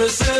je sais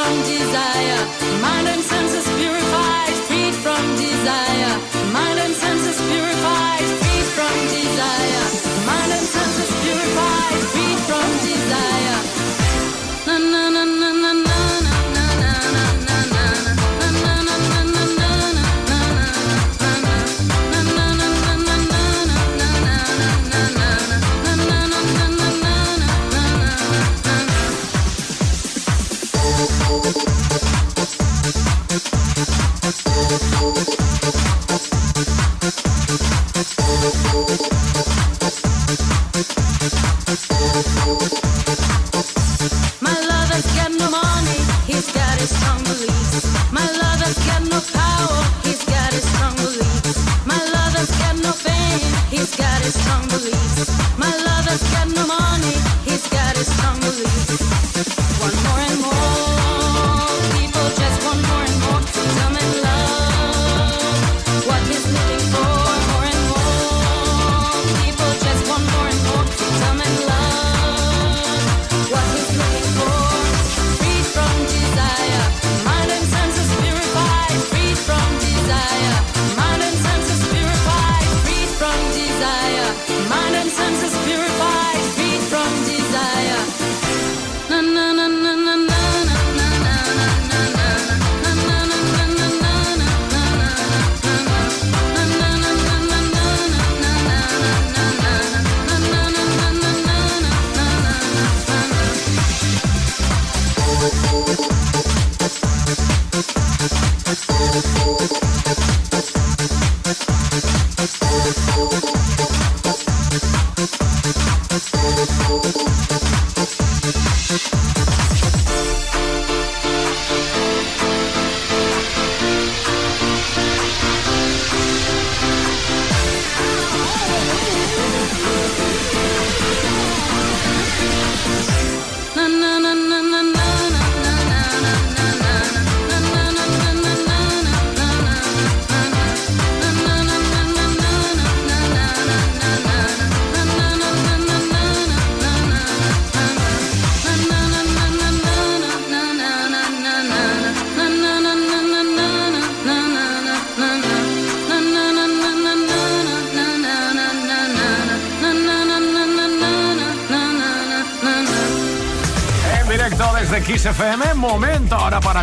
strong desire, mind and senses.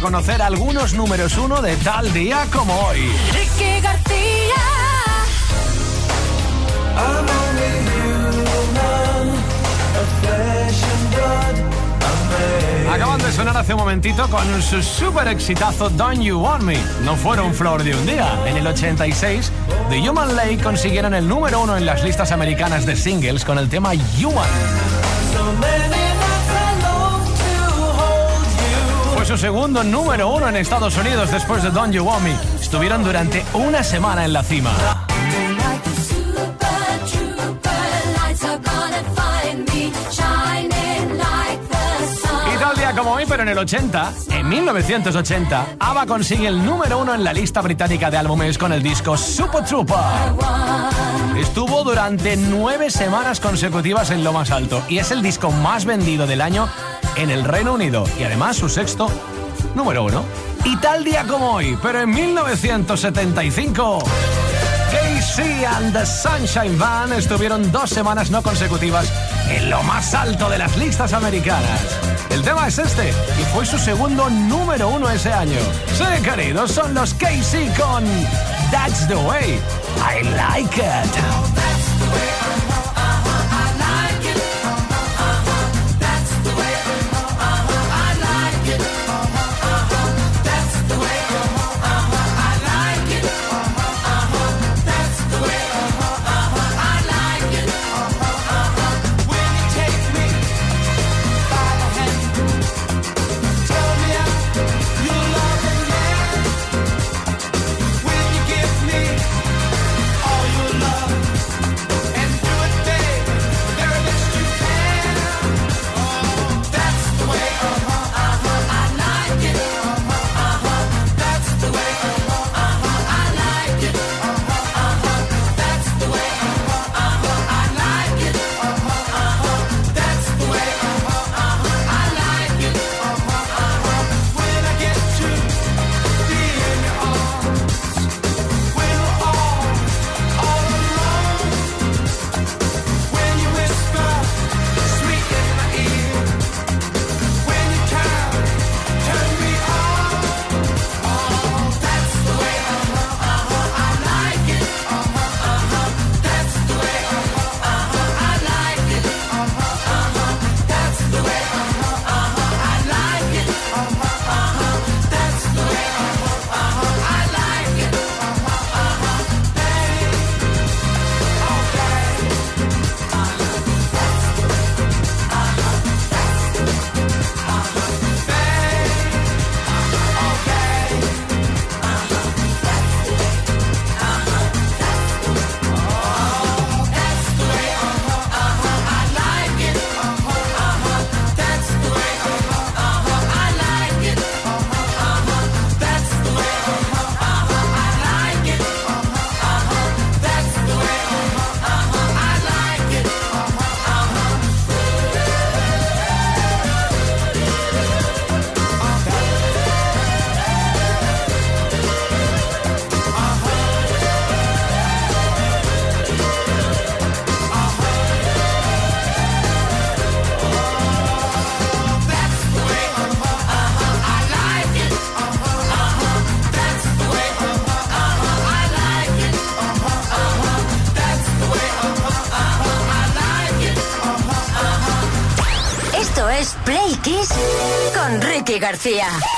Conocer algunos números uno de tal día como hoy. Ricky García. Acaban de sonar hace un momentito con su super exitazo Don't You Want Me. No fueron flor de un día. En el 86, The Human Lake consiguieron el número uno en las listas americanas de singles con el tema Human. Fue su segundo número uno en Estados Unidos después de Don't You Want Me. Estuvieron durante una semana en la cima. Y tal día como hoy, pero en el 80, en 1980, ABBA consigue el número uno en la lista británica de álbumes con el disco Super Trooper. Estuvo durante nueve semanas consecutivas en lo más alto y es el disco más vendido del año en el Reino Unido y además su sexto número uno. Y tal día como hoy, pero en 1975, Casey and the Sunshine Band estuvieron dos semanas no consecutivas en lo más alto de las listas americanas. El tema es este y fue su segundo número uno ese año. Sí, queridos, son los Casey con That's the Way I Like It. García.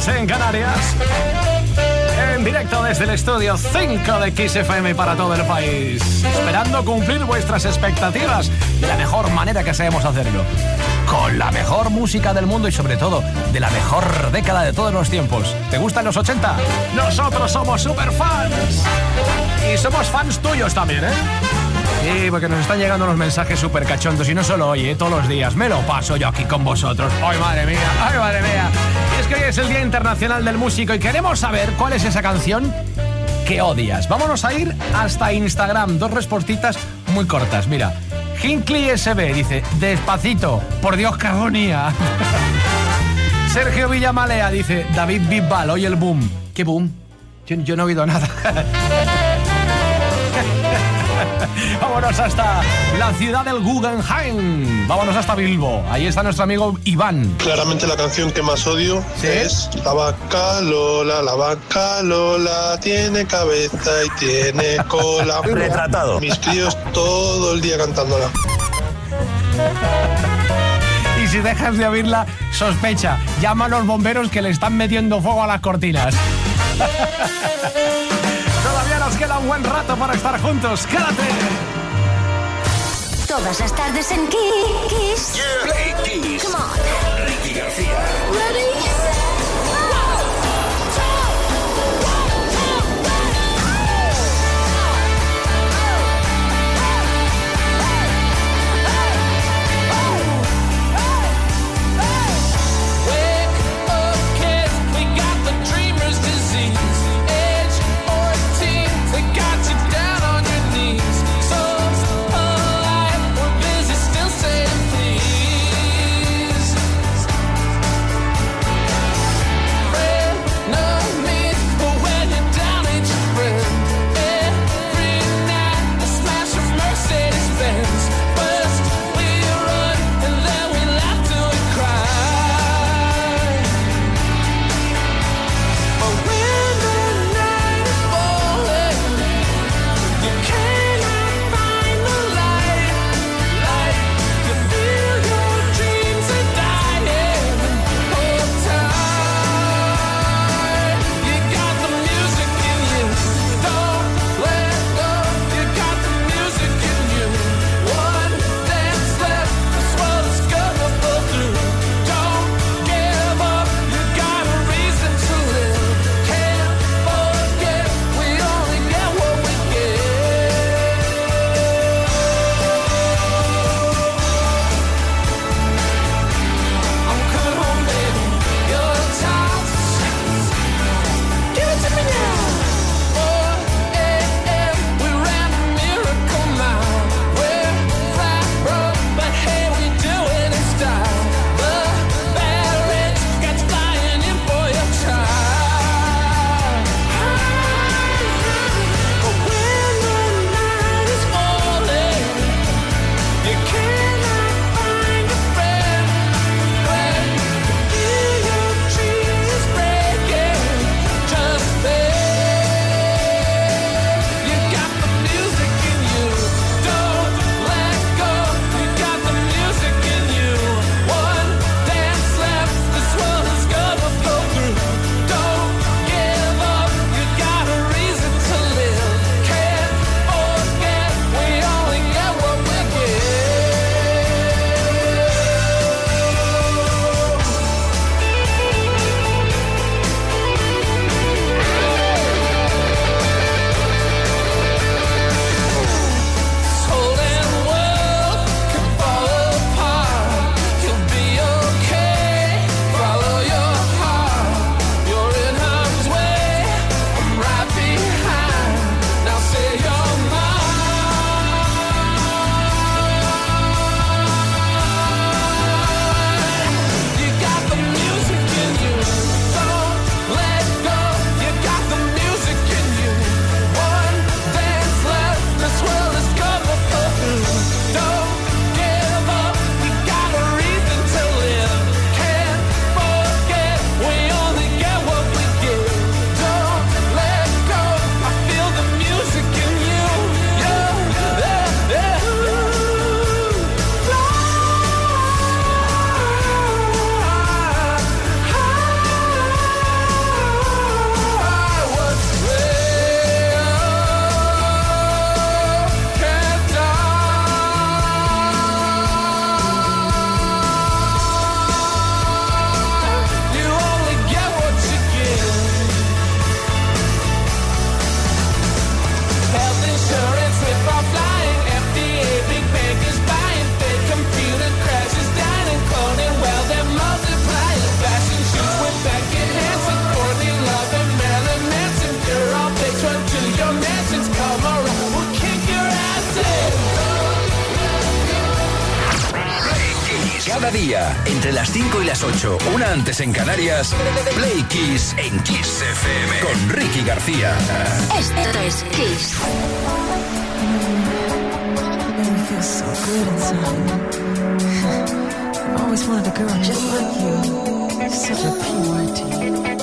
18, una antes en Canarias. En directo desde el estudio 5 de XFM para todo el país. Esperando cumplir vuestras expectativas de la mejor manera que sabemos hacerlo. Con la mejor música del mundo y sobre todo de la mejor década de todos los tiempos. ¿Te gustan los 80? Nosotros somos super fans. Y somos fans tuyos también, ¿eh? Sí, porque nos están llegando unos mensajes súper cachondos y no solo hoy, ¿eh? todos los días. Me lo paso yo aquí con vosotros. ¡Ay, madre mía! ¡Ay, madre mía! Que hoy es el Día Internacional del Músico y queremos saber cuál es esa canción que odias. Vámonos a ir hasta Instagram. Dos respuestas muy cortas. Mira, Hinkley SB dice, despacito, por Dios, qué agonía. Sergio Villamalea dice, David Bisbal, hoy el boom. ¿Qué boom? Yo, yo no he oído nada. Vámonos hasta la ciudad del Guggenheim. Vámonos hasta Bilbo. Ahí está nuestro amigo Iván. Claramente la canción que más odio es La vaca Lola, la vaca Lola tiene cabeza y tiene cola. Retratado. Mis críos todo el día cantándola. Y si dejas de oírla, sospecha. Llama a los bomberos que le están metiendo fuego a las cortinas. Todavía nos queda un buen rato para estar juntos. ¡Quédate! Todas las tardes en Kiss. Play Kiss. Come on. Ricky García. antes en Canarias, Play Kiss en Kiss FM con Ricky García. Esto es Kiss. Always wanted a girl just like you. Such a pure purity.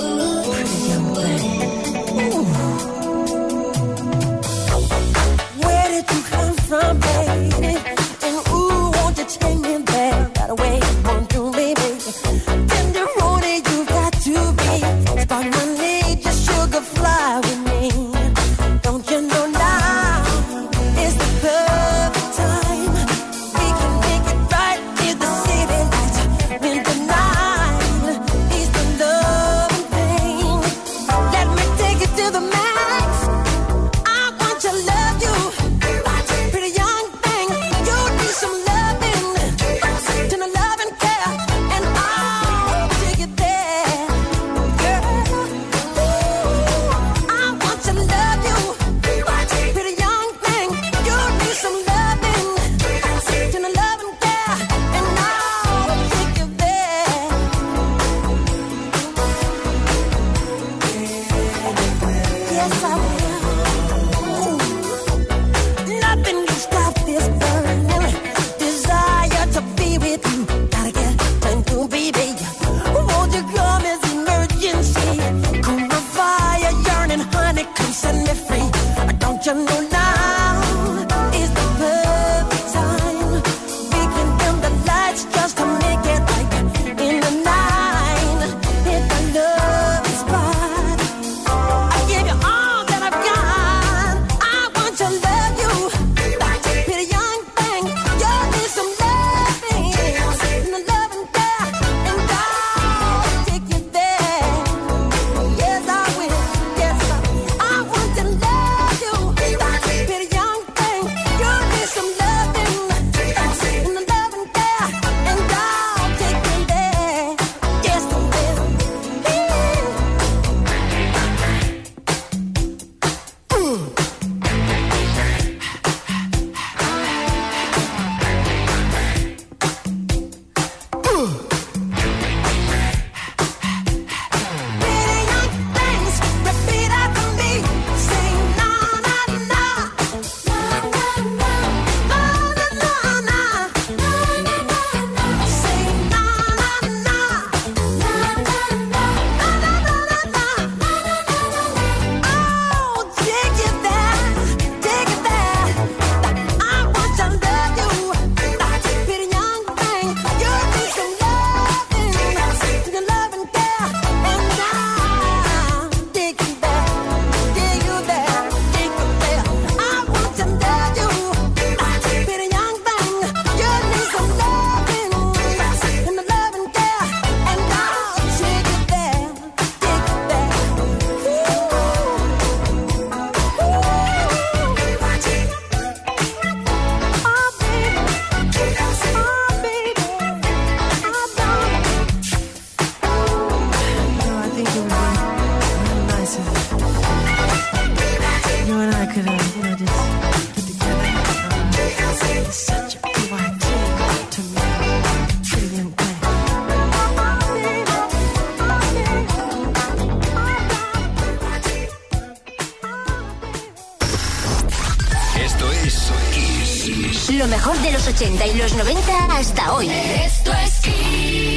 Esto es Lo mejor de los 80 y los 90 hasta hoy. Esto es Kiss.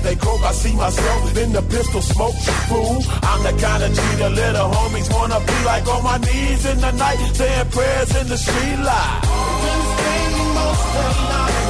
as they croak, I see myself in the pistol smoke. Fool, I'm the kind of cheater the little homies wanna be like on my knees in the night, saying prayers in the street light. Been spending most of the night.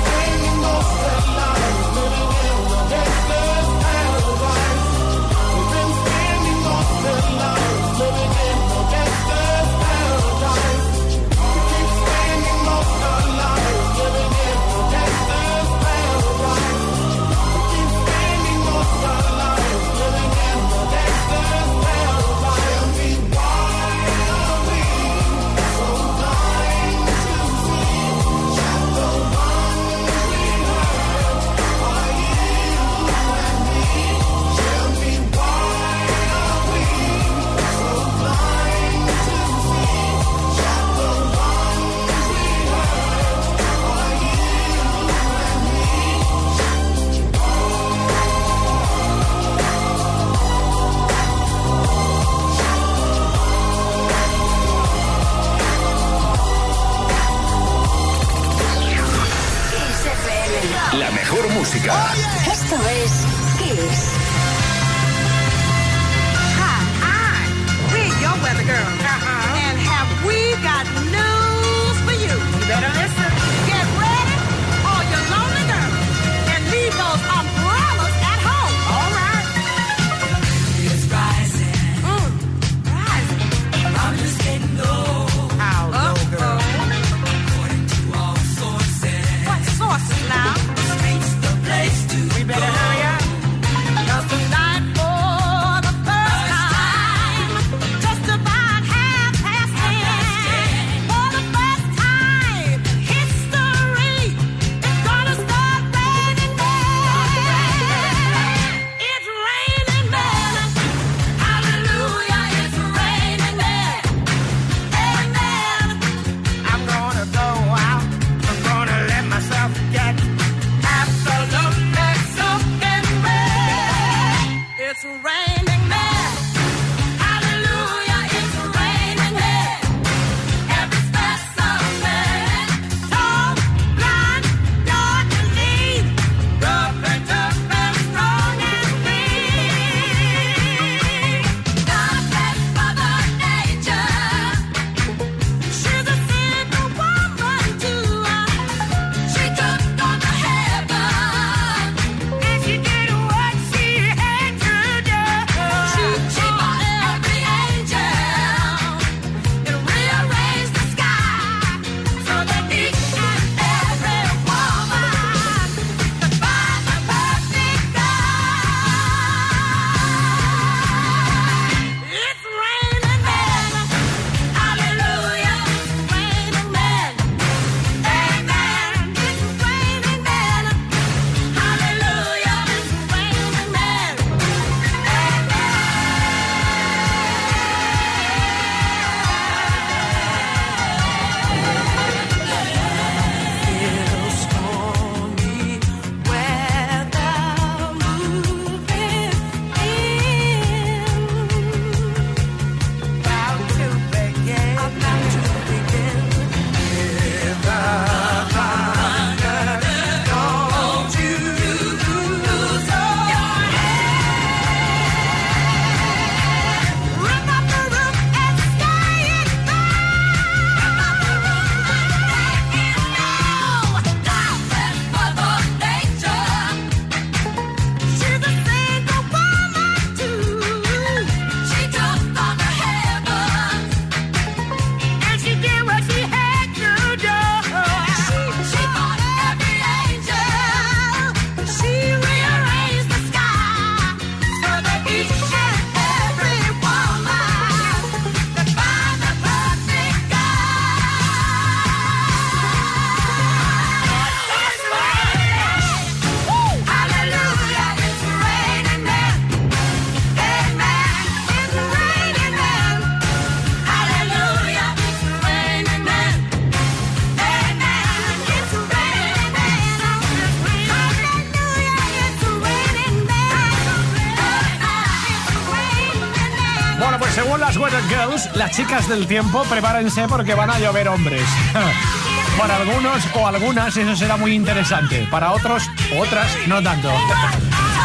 Chicas del tiempo, prepárense porque van a llover hombres. Para algunos o algunas eso será muy interesante. Para otros, otras, no tanto.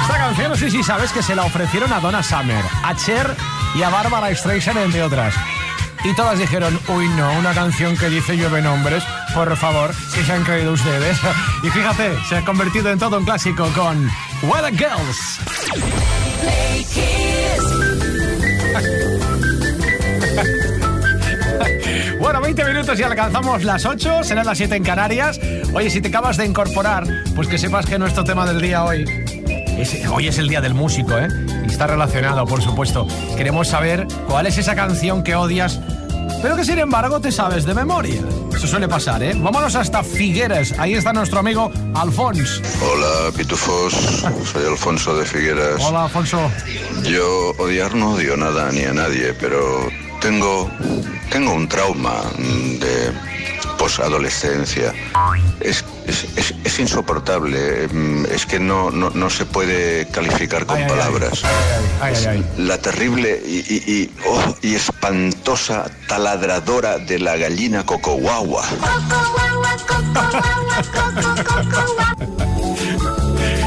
Esta canción sé si sabes que se la ofrecieron a Donna Summer, a Cher y a Barbara Streisand, entre otras. Y todas dijeron, uy no, una canción que dice llueven hombres, por favor, si se han creído ustedes. Y fíjate, se ha convertido en todo un clásico con Weather Girls. Bueno, 20 minutos y alcanzamos las 8, serán las 7 en Canarias. Oye, si te acabas de incorporar, pues que sepas que nuestro tema del día hoy es, hoy es el día del músico, ¿eh? Y está relacionado, por supuesto. Queremos saber cuál es esa canción que odias, pero que sin embargo te sabes de memoria. Eso suele pasar, ¿eh? Vámonos hasta Figueres. Ahí está nuestro amigo Alfons. Hola, pitufos. Soy Alfonso de Figueras. Hola, Alfonso. Yo odiar no odio nada ni a nadie, pero tengo, tengo un trauma mm, de posadolescencia. Es, es, es- es insoportable. mm, Es que no, no, no se puede calificar con Ay, ay, ay. palabras. Ay, ay, ay. La terrible y, y- y, oh, y espantosa taladradora de la gallina cocoguagua.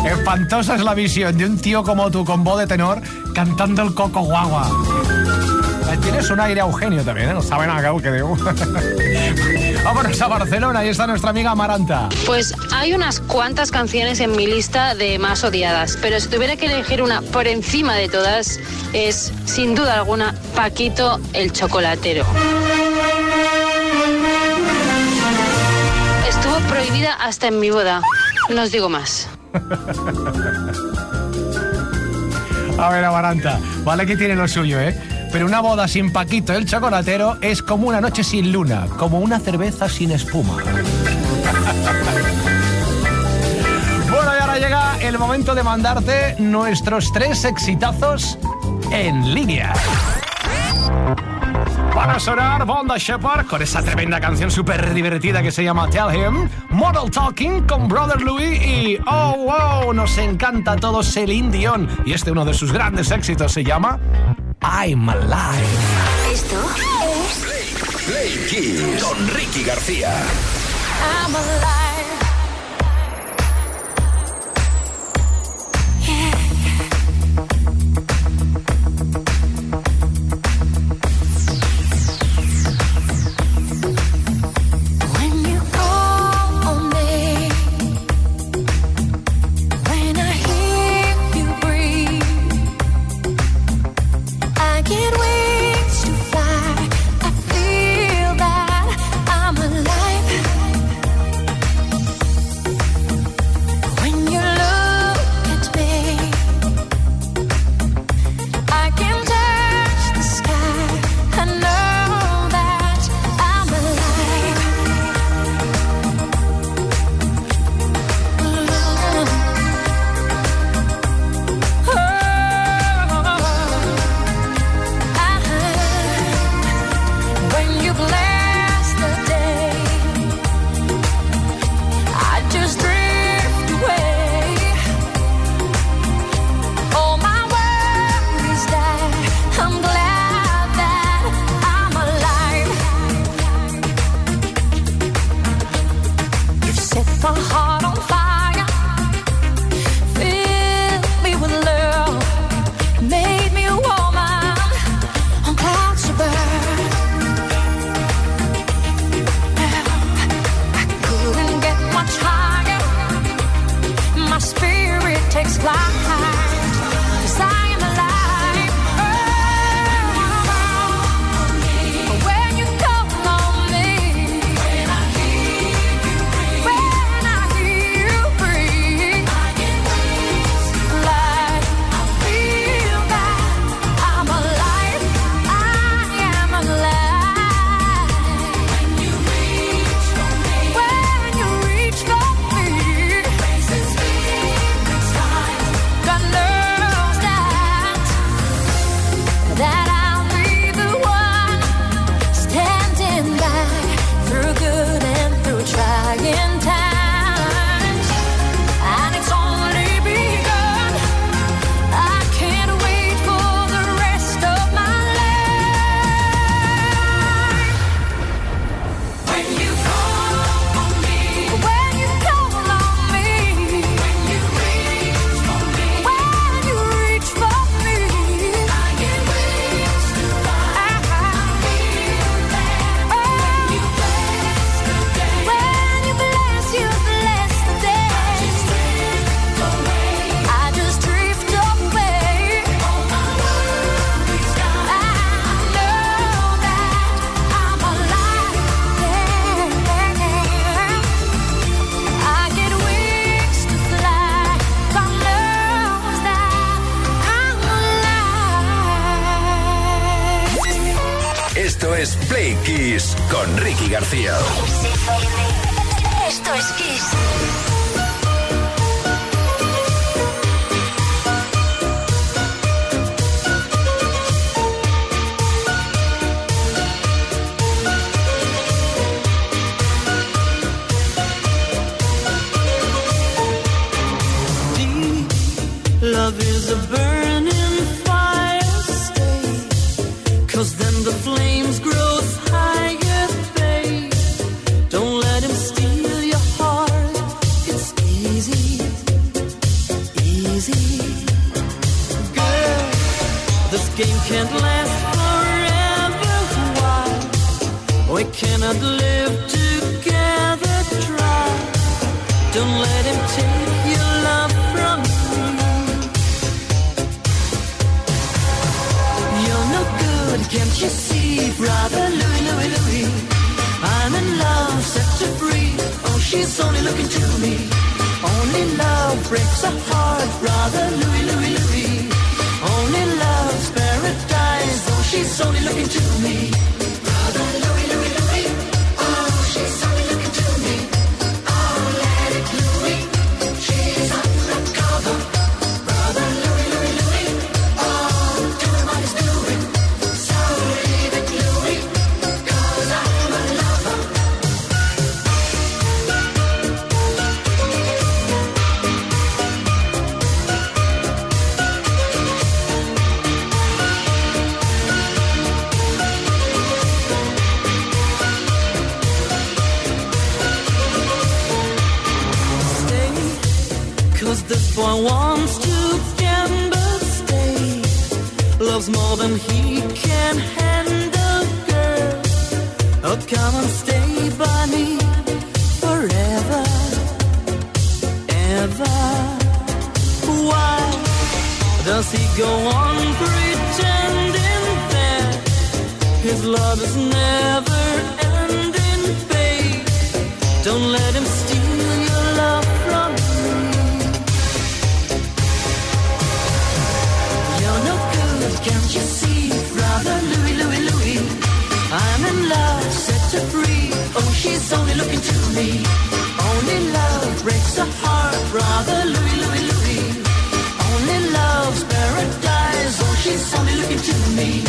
Espantosa es la visión de un tío como tú con voz de tenor cantando el coco guagua. Tienes un aire a Eugenio también, ¿eh? No saben a que digo. Vámonos a Barcelona, ahí está nuestra amiga Amaranta. Pues hay unas cuantas canciones en mi lista de más odiadas, pero si tuviera que elegir una por encima de todas, es sin duda alguna Paquito el Chocolatero. Estuvo prohibida hasta en mi boda. No os digo más. A ver, Amaranta, vale que tiene lo suyo, ¿eh? Pero una boda sin Paquito el chocolatero es como una noche sin luna, como una cerveza sin espuma. Bueno, y ahora llega el momento de mandarte nuestros tres exitazos en línea. Van a sonar Bonda Shepard con esa tremenda canción súper divertida que se llama Tell Him, Model Talking con Brother Louis y Oh Wow, nos encanta a todos Celine Dion y este uno de sus grandes éxitos se llama I'm Alive. Esto es Play Kiss con Ricky García. I'm alive. Love is a burning fire, stay. Cause then the flames grow higher, babe. Don't let him steal your heart. It's easy, easy. Girl, this game can't last forever. Why? We cannot live see, brother Louis, Louis, Louis? I'm in love, set to free. Oh, she's only looking to me. Only love breaks a heart, brother Louis, Louis, Louis. Only love's paradise. Oh, she's only looking to me. Cause this boy wants to gamble. Stay, loves more than he can handle, girl. Oh, come and stay by me forever, ever. Why does he go on pretending that his love is never ending, babe? Don't let him steal she's only looking to me. Only love breaks a heart, brother Louis, Louis, Louis. Only love's paradise. Oh, she's only looking to me.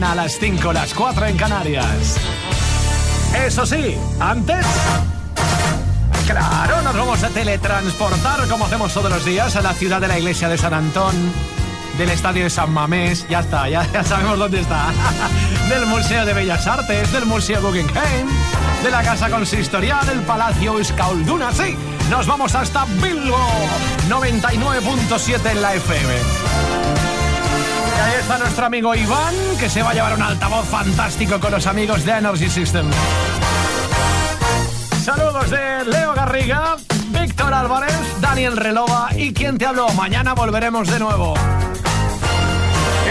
Mañana a las 5, las 4 en Canarias. Eso sí, antes... Claro, nos vamos a teletransportar como hacemos todos los días a la ciudad de la iglesia de San Antón, del estadio de San Mamés, ya está, ya, ya sabemos dónde está, del Museo de Bellas Artes, del Museo Guggenheim, de la Casa Consistorial, del Palacio Euskalduna, sí, nos vamos hasta Bilbo, 99.7 en la FM. Ahí está nuestro amigo Iván, que se va a llevar un altavoz fantástico con los amigos de Energy System. Saludos de Leo Garriga, Víctor Álvarez, Daniel Relova y quien te habló. Mañana volveremos de nuevo.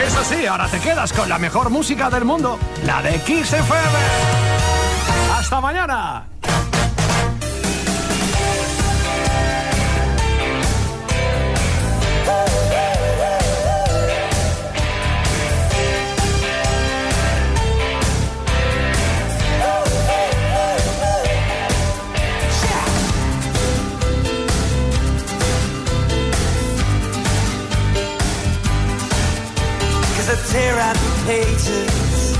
Eso sí, ahora te quedas con la mejor música del mundo, la de Kiss FM. ¡Hasta mañana! Tear out the pages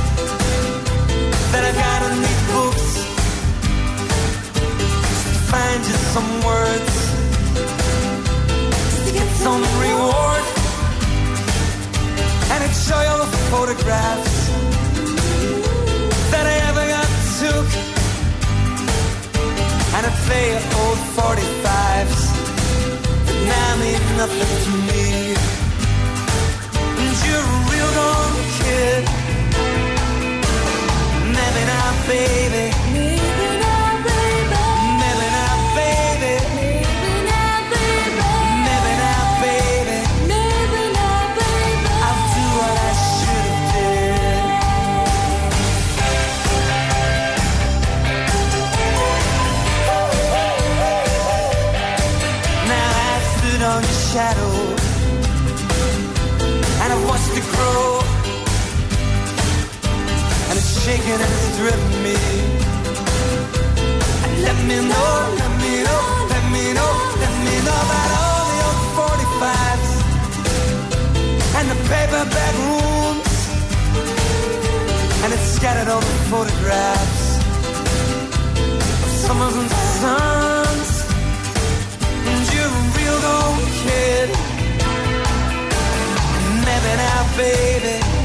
that I got in these books. To find just some words to get some reward. And I'd show you all the photographs that I ever got took. And I'd play you old 45s that now mean nothing to me shadow and I've watched it grow. And it's shaking and it's driven me. And let me know, let me know, let me know, let me know about all the old 45s and the paperback rooms. And it's scattered all the photographs of summers and suns. Baby.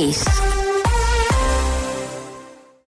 Kiss.